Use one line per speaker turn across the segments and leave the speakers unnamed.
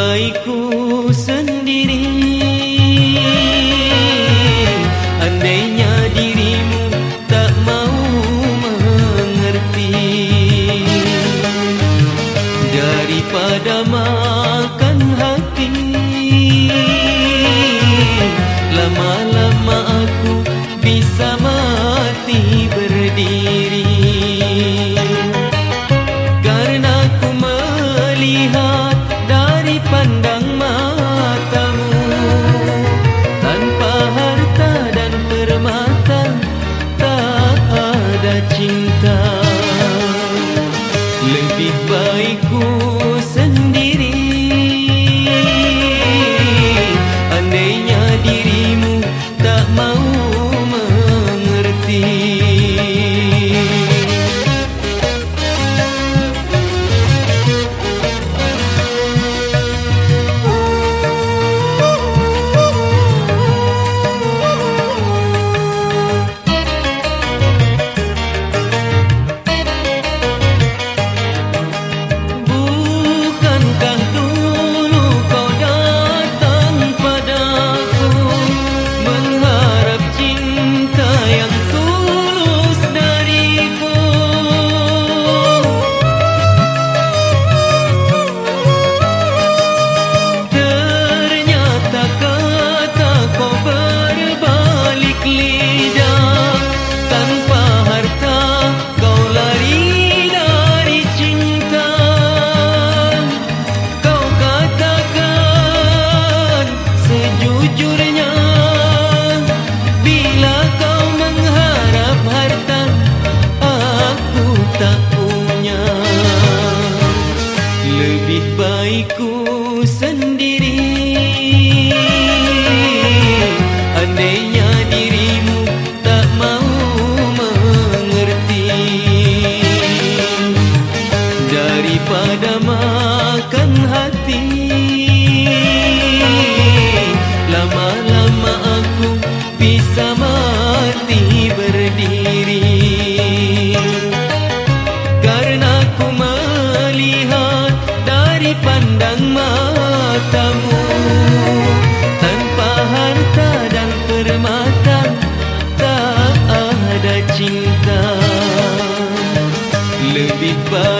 baikku sendiri. Andainya dirimu tak mau mengerti Daripada makan hati Lama-lama aku cinta. Lebih baik ku ಸಂಧಿ Andai pandang matamu. Tanpa harta dan permata Tak ada cinta. Lebih baik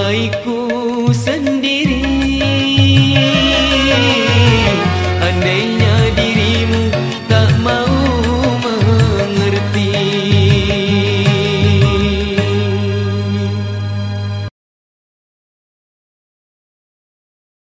baikku sendiri.